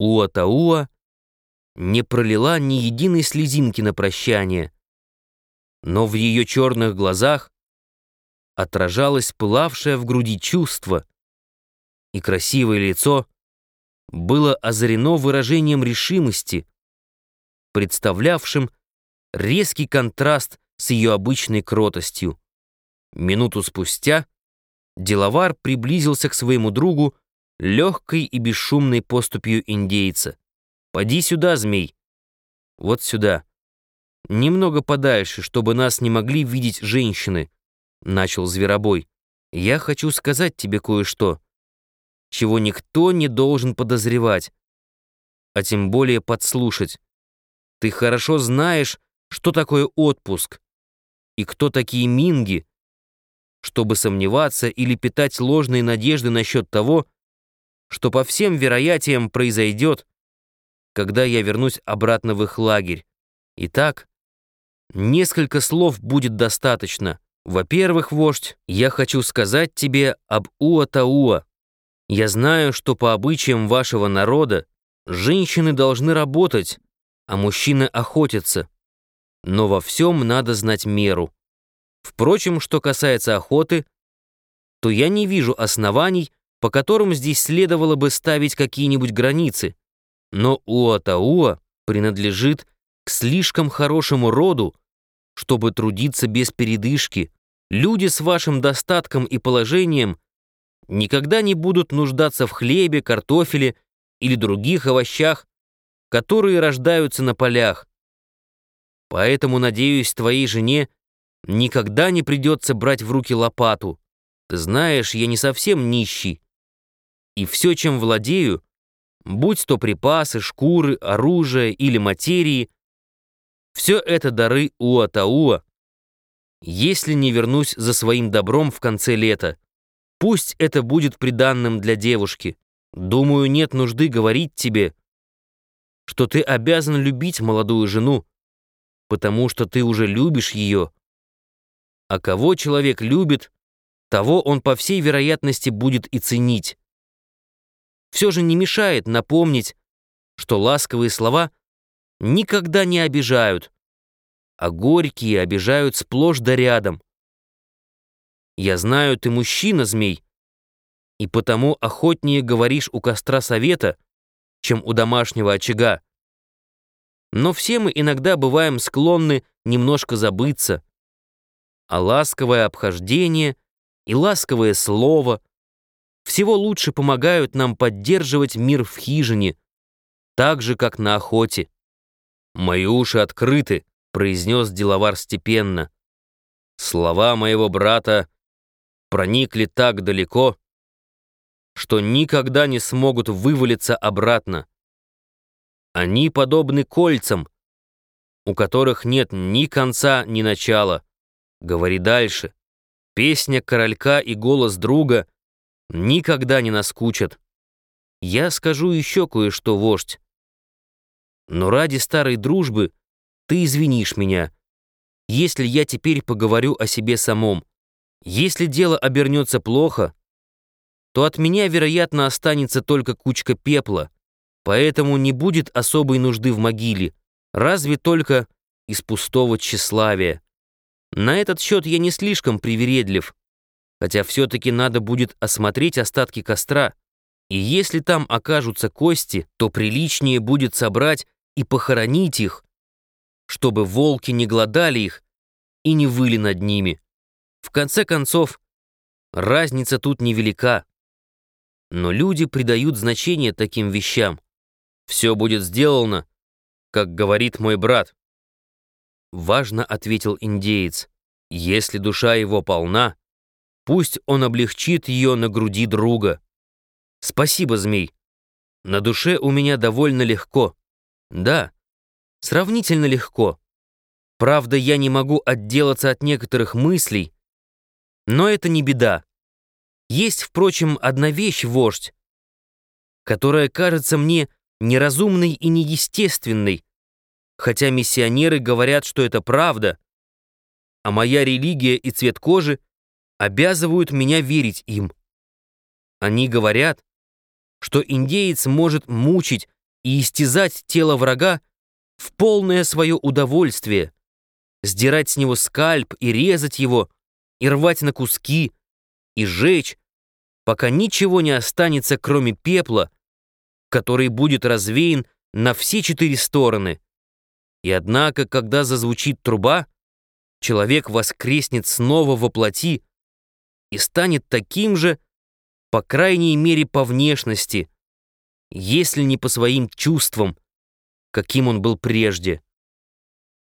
Уатауа не пролила ни единой слезинки на прощание, но в ее черных глазах отражалось пылавшее в груди чувство, и красивое лицо было озарено выражением решимости, представлявшим резкий контраст с ее обычной кротостью. Минуту спустя деловар приблизился к своему другу легкой и бесшумной поступью индейца. «Поди сюда, змей!» «Вот сюда!» «Немного подальше, чтобы нас не могли видеть женщины», — начал Зверобой. «Я хочу сказать тебе кое-что, чего никто не должен подозревать, а тем более подслушать. Ты хорошо знаешь, что такое отпуск и кто такие минги, чтобы сомневаться или питать ложные надежды насчет того, что по всем вероятиям произойдет, когда я вернусь обратно в их лагерь. Итак, несколько слов будет достаточно. Во-первых, вождь, я хочу сказать тебе об Уатауа. Я знаю, что по обычаям вашего народа женщины должны работать, а мужчины охотятся. Но во всем надо знать меру. Впрочем, что касается охоты, то я не вижу оснований, по которым здесь следовало бы ставить какие-нибудь границы. Но Уатауа принадлежит к слишком хорошему роду, чтобы трудиться без передышки. Люди с вашим достатком и положением никогда не будут нуждаться в хлебе, картофеле или других овощах, которые рождаются на полях. Поэтому, надеюсь, твоей жене никогда не придется брать в руки лопату. Ты знаешь, я не совсем нищий. И все, чем владею, будь то припасы, шкуры, оружие или материи, все это дары Уатауа. Если не вернусь за своим добром в конце лета, пусть это будет приданным для девушки. Думаю, нет нужды говорить тебе, что ты обязан любить молодую жену, потому что ты уже любишь ее. А кого человек любит, того он по всей вероятности будет и ценить все же не мешает напомнить, что ласковые слова никогда не обижают, а горькие обижают сплошь да рядом. Я знаю, ты мужчина, змей, и потому охотнее говоришь у костра совета, чем у домашнего очага. Но все мы иногда бываем склонны немножко забыться, а ласковое обхождение и ласковое слово — всего лучше помогают нам поддерживать мир в хижине, так же, как на охоте. «Мои уши открыты», — произнес деловар степенно. «Слова моего брата проникли так далеко, что никогда не смогут вывалиться обратно. Они подобны кольцам, у которых нет ни конца, ни начала. Говори дальше. Песня королька и голос друга — никогда не наскучат. Я скажу еще кое-что, вождь. Но ради старой дружбы ты извинишь меня, если я теперь поговорю о себе самом. Если дело обернется плохо, то от меня, вероятно, останется только кучка пепла, поэтому не будет особой нужды в могиле, разве только из пустого тщеславия. На этот счет я не слишком привередлив, хотя все-таки надо будет осмотреть остатки костра, и если там окажутся кости, то приличнее будет собрать и похоронить их, чтобы волки не глодали их и не выли над ними. В конце концов, разница тут невелика. Но люди придают значение таким вещам. Все будет сделано, как говорит мой брат. Важно ответил индеец. Если душа его полна, Пусть он облегчит ее на груди друга. Спасибо, змей. На душе у меня довольно легко. Да, сравнительно легко. Правда, я не могу отделаться от некоторых мыслей, но это не беда. Есть, впрочем, одна вещь, вождь, которая кажется мне неразумной и неестественной, хотя миссионеры говорят, что это правда, а моя религия и цвет кожи — обязывают меня верить им. Они говорят, что индеец может мучить и истязать тело врага в полное свое удовольствие, сдирать с него скальп и резать его, и рвать на куски, и жечь, пока ничего не останется, кроме пепла, который будет развеян на все четыре стороны. И однако, когда зазвучит труба, человек воскреснет снова во плоти и станет таким же, по крайней мере по внешности, если не по своим чувствам, каким он был прежде.